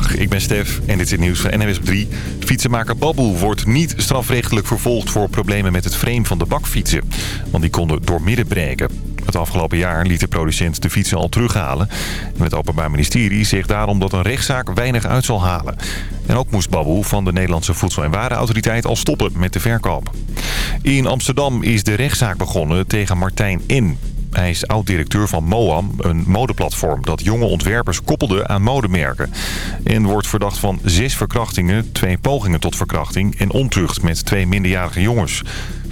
Ik ben Stef en dit is het nieuws van NWS op 3. Fietsenmaker Babu wordt niet strafrechtelijk vervolgd voor problemen met het frame van de bakfietsen. Want die konden doormidden breken. Het afgelopen jaar liet de producent de fietsen al terughalen. En het Openbaar Ministerie zegt daarom dat een rechtszaak weinig uit zal halen. En ook moest Babu van de Nederlandse Voedsel- en Warenautoriteit al stoppen met de verkoop. In Amsterdam is de rechtszaak begonnen tegen Martijn N. Hij is oud-directeur van Moam, een modeplatform dat jonge ontwerpers koppelde aan modemerken. En wordt verdacht van zes verkrachtingen, twee pogingen tot verkrachting en ontucht met twee minderjarige jongens.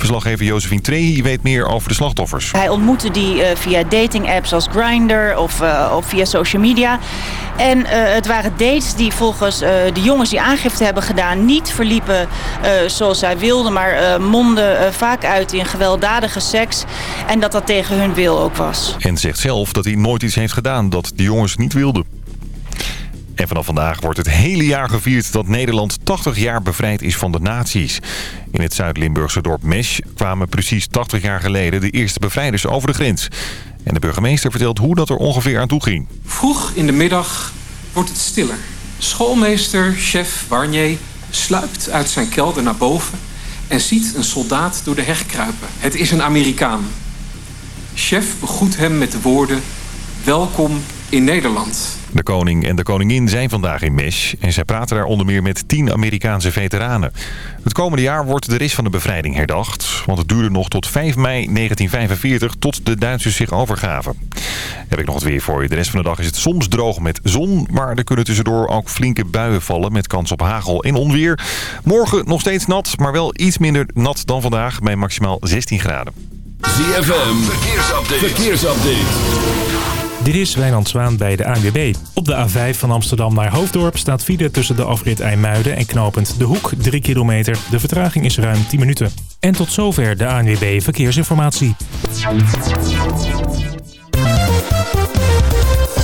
Verslaggever Josephine Trehi weet meer over de slachtoffers. Hij ontmoette die uh, via dating-apps als Grindr of, uh, of via social media. En uh, het waren dates die volgens de jongens die aangifte hebben gedaan... niet verliepen zoals zij wilden, maar monden vaak uit in gewelddadige seks. En dat dat tegen hun wil ook was. En zegt zelf dat hij nooit iets heeft gedaan dat de jongens niet wilden. En vanaf vandaag wordt het hele jaar gevierd dat Nederland 80 jaar bevrijd is van de nazi's. In het Zuid-Limburgse dorp Mesch kwamen precies 80 jaar geleden de eerste bevrijders over de grens. En de burgemeester vertelt hoe dat er ongeveer aan toe ging. Vroeg in de middag wordt het stiller. Schoolmeester, chef Warnier, sluipt uit zijn kelder naar boven... en ziet een soldaat door de heg kruipen. Het is een Amerikaan. Chef begroet hem met de woorden... Welkom in Nederland. De koning en de koningin zijn vandaag in Mesh en zij praten daar onder meer met tien Amerikaanse veteranen. Het komende jaar wordt de rest van de bevrijding herdacht, want het duurde nog tot 5 mei 1945 tot de Duitsers zich overgaven. Heb ik nog het weer voor je. De rest van de dag is het soms droog met zon, maar er kunnen tussendoor ook flinke buien vallen met kans op hagel en onweer. Morgen nog steeds nat, maar wel iets minder nat dan vandaag bij maximaal 16 graden. ZFM, verkeersupdate. verkeersupdate. Dit is Wijnand Zwaan bij de ANWB. Op de A5 van Amsterdam naar Hoofddorp staat file tussen de afrit IJmuiden en knopend De Hoek 3 kilometer. De vertraging is ruim 10 minuten. En tot zover de ANWB Verkeersinformatie.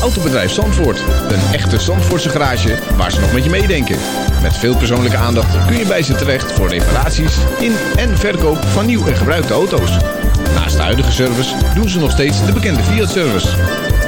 Autobedrijf Zandvoort. Een echte Zandvoortse garage waar ze nog met je meedenken. Met veel persoonlijke aandacht kun je bij ze terecht voor reparaties in en verkoop van nieuw en gebruikte auto's. Naast de huidige service doen ze nog steeds de bekende Fiat-service.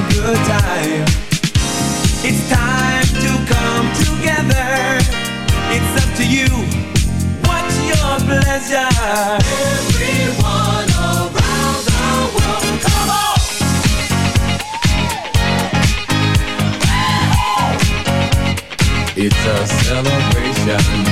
good time It's time to come together It's up to you What's your pleasure? Everyone around the world Come on! It's a celebration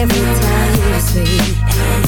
Every time you sleep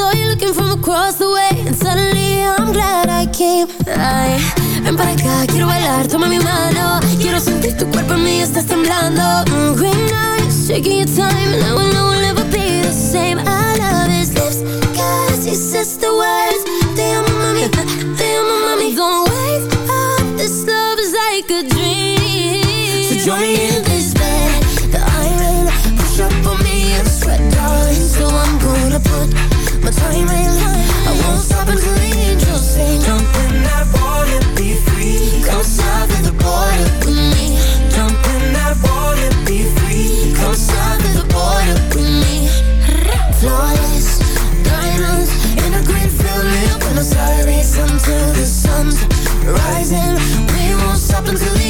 Saw you looking from across the way, and suddenly I'm glad I came. Ay, ven para acá, quiero bailar, toma mi mano. Quiero sentir tu cuerpo en mí, estás temblando. Mm, green eyes, taking your time, and I will know we'll never be the same. I love his lips, cause he says the words. Te amo, mami, te amo, mami. Don't wake up, this love is like a dream. So join me in until the sun's rising. We won't stop until the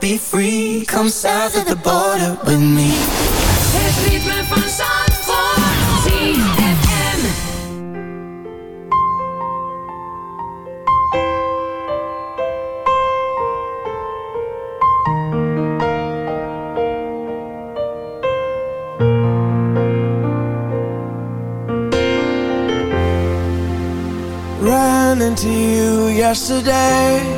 Be free. Come south of the border with me. Het ritme van Zandvoort. ZFM. Ran into you yesterday.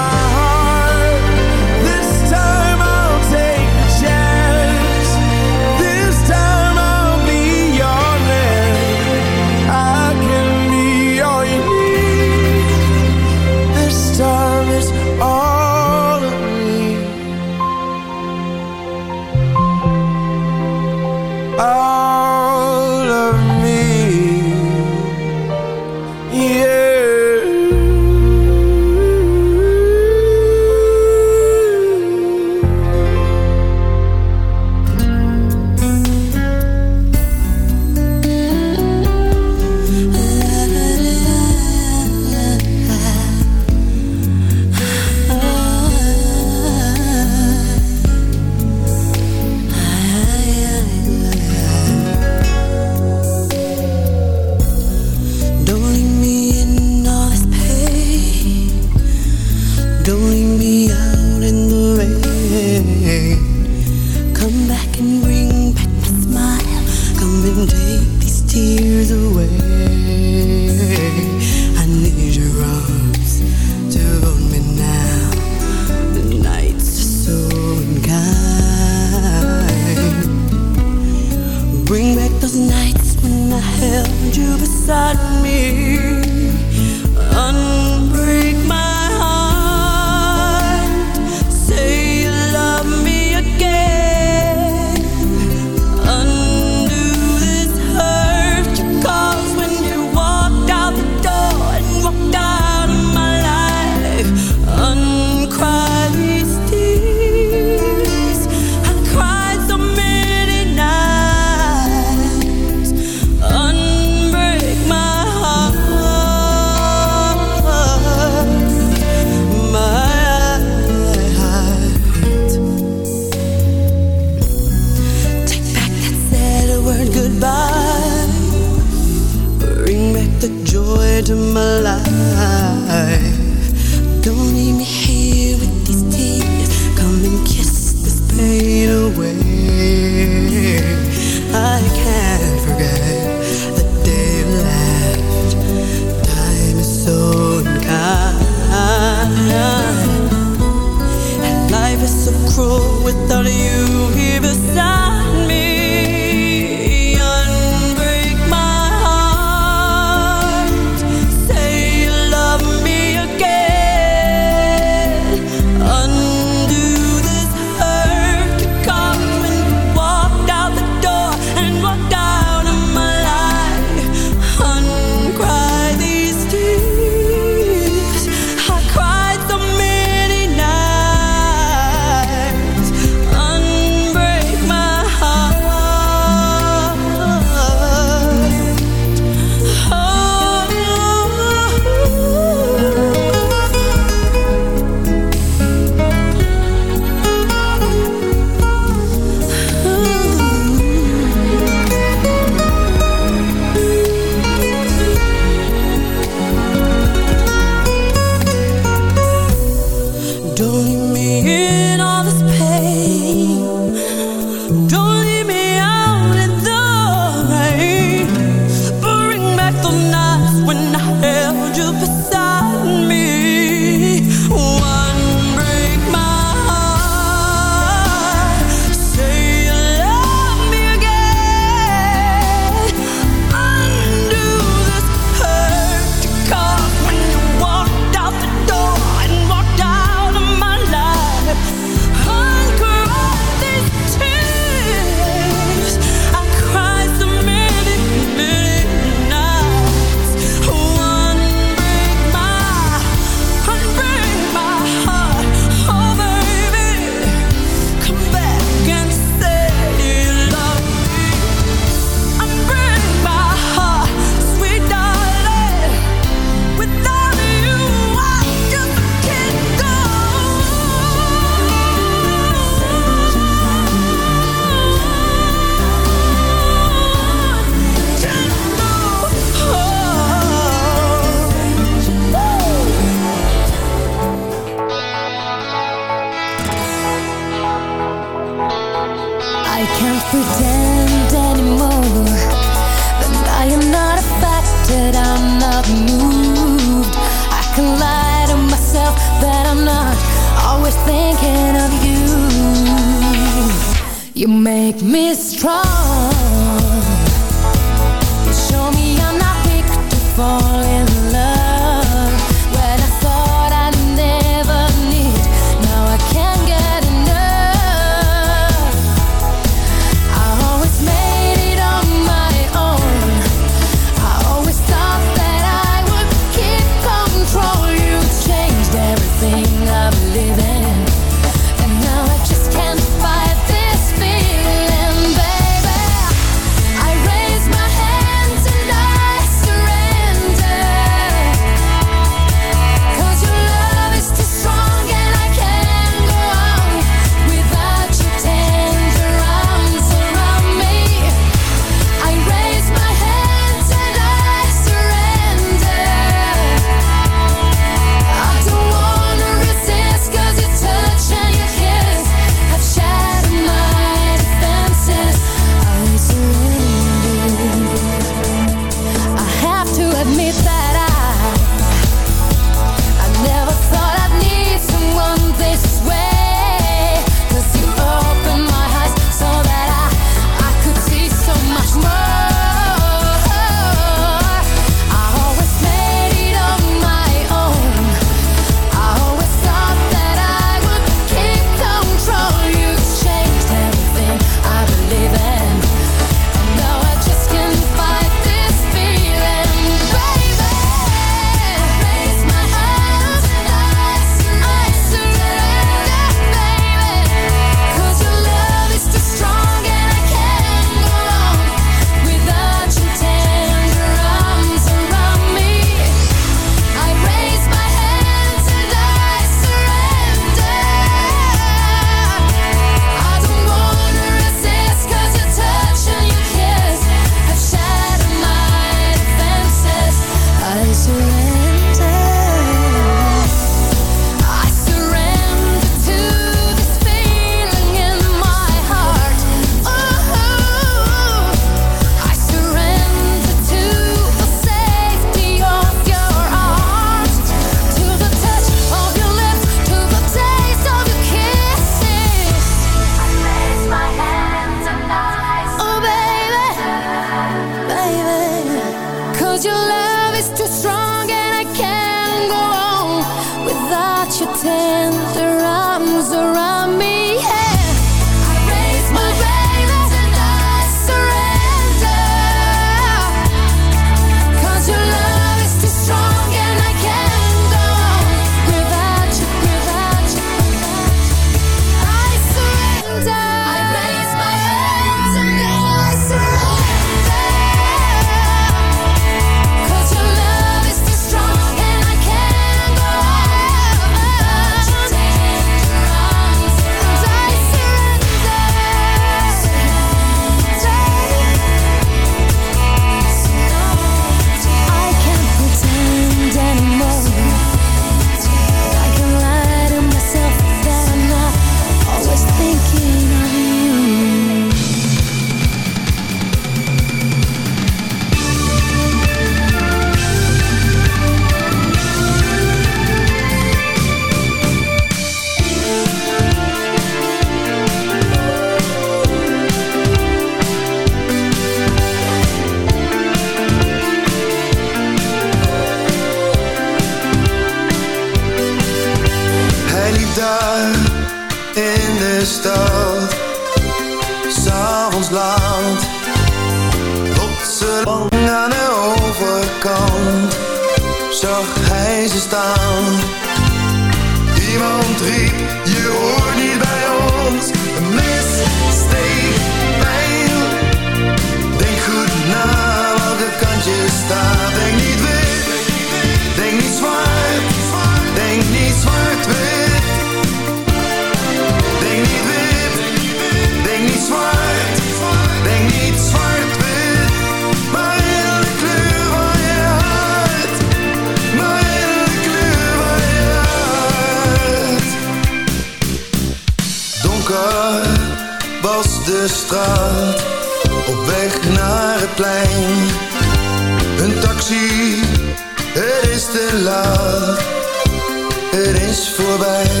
voorbij.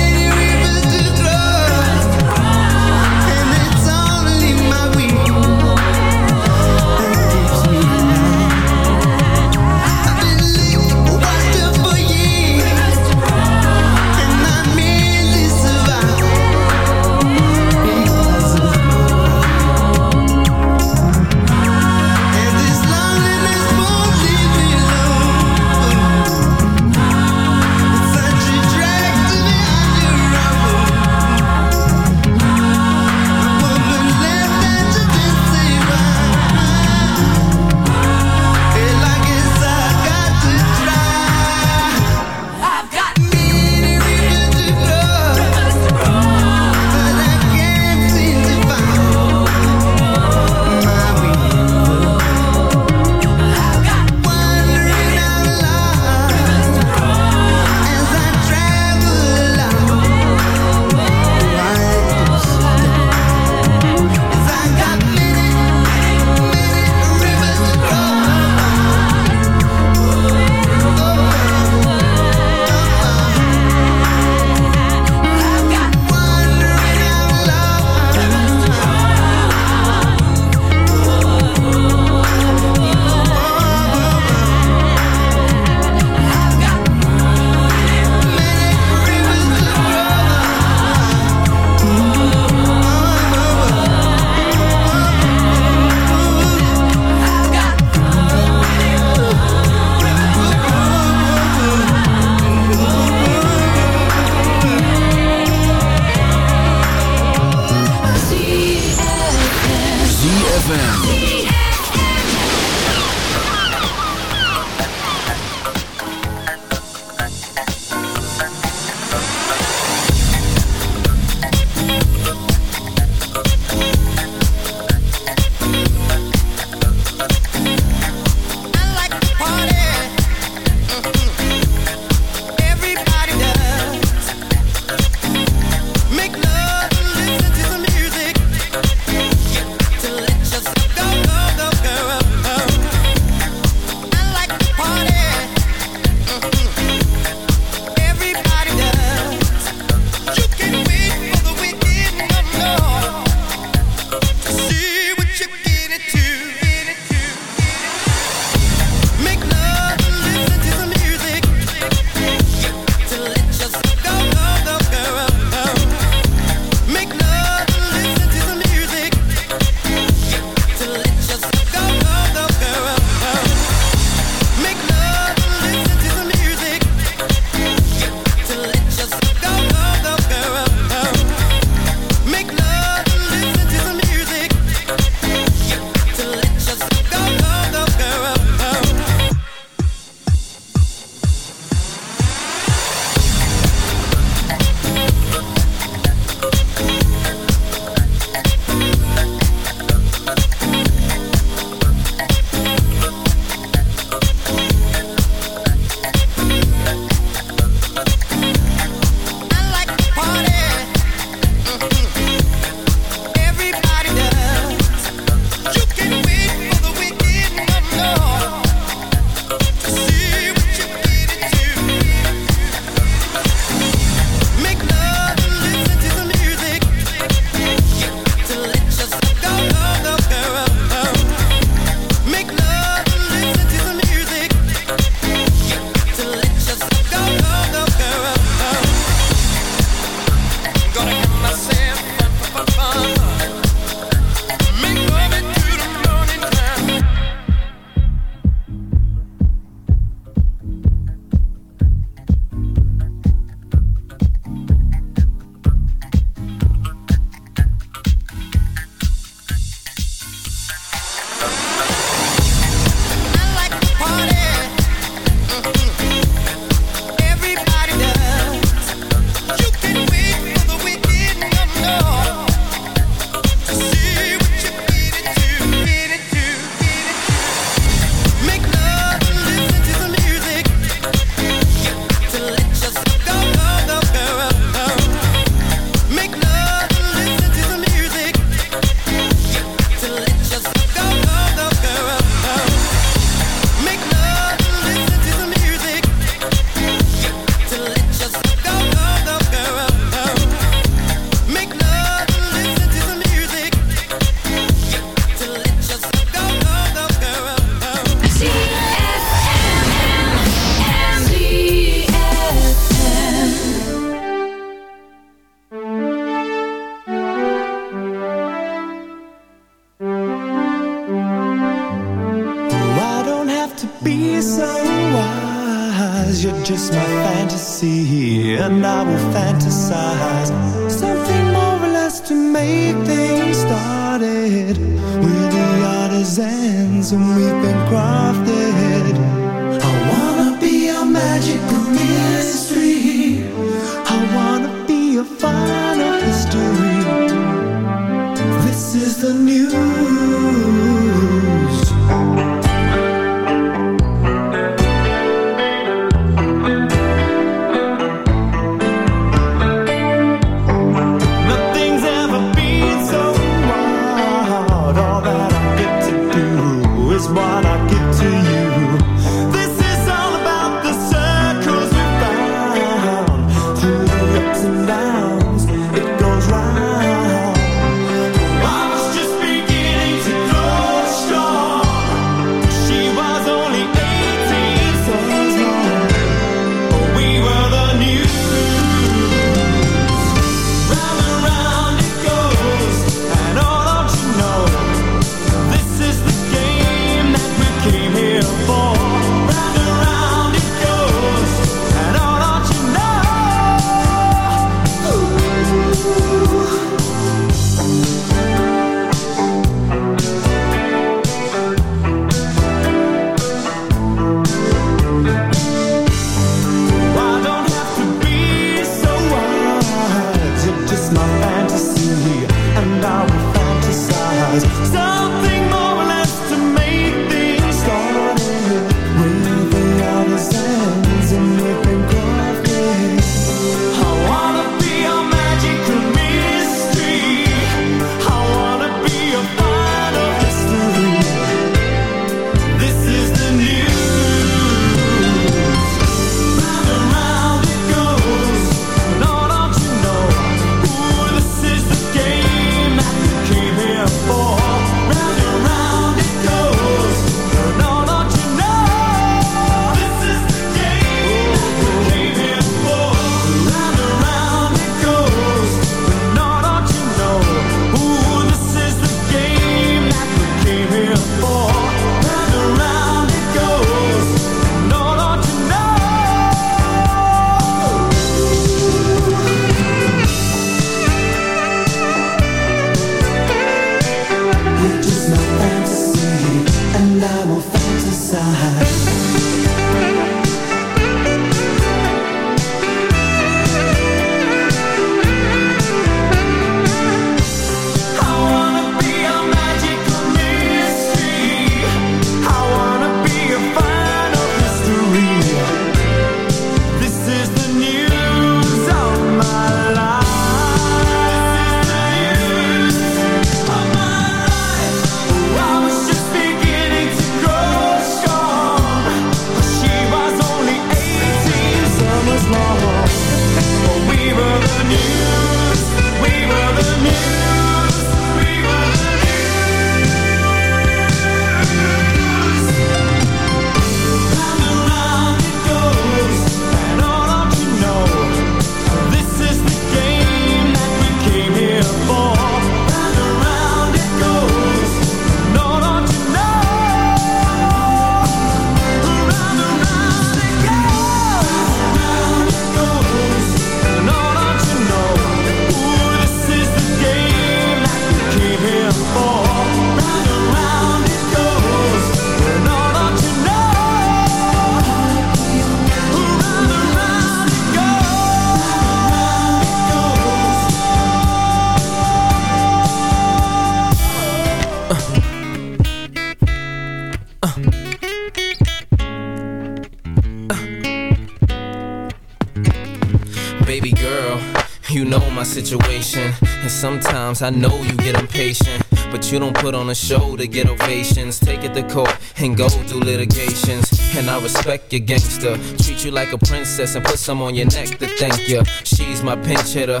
Baby girl, you know my situation. And sometimes I know you get impatient. But you don't put on a show to get ovations. Take it to court and go through litigations and I respect your gangster. Treat you like a princess and put some on your neck to thank you. She's my pinch hitter.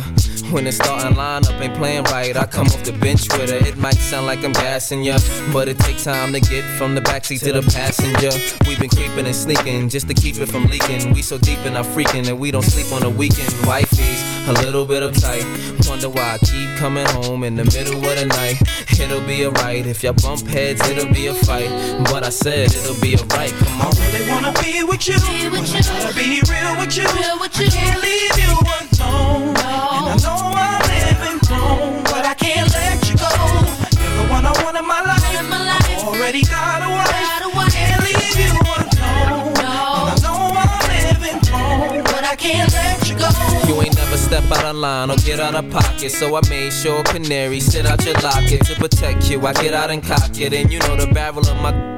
When it's starting lineup ain't playing right, I come off the bench with her. It might sound like I'm gassing ya, but it takes time to get from the backseat to the passenger. We've been creeping and sneaking just to keep it from leaking. We so deep in our freaking that we don't sleep on the weekend. Wifey's a little bit uptight. Wonder why I keep coming home in the middle of the night. It'll be alright if y'all bump heads, it'll be a fight. But I said it'll be alright. Come on really wanna be with you. Wanna be real with you. I can't leave you alone. And I know I'm living wrong, but I can't let you go. You're the one I want in my life. Already got a wife. Can't leave you alone. And I know I'm living wrong, but I can't let you go. You ain't never step out of line or get out of pocket. So I made sure canary sit out your locket to protect you. I get out and cock it, and you know the barrel of my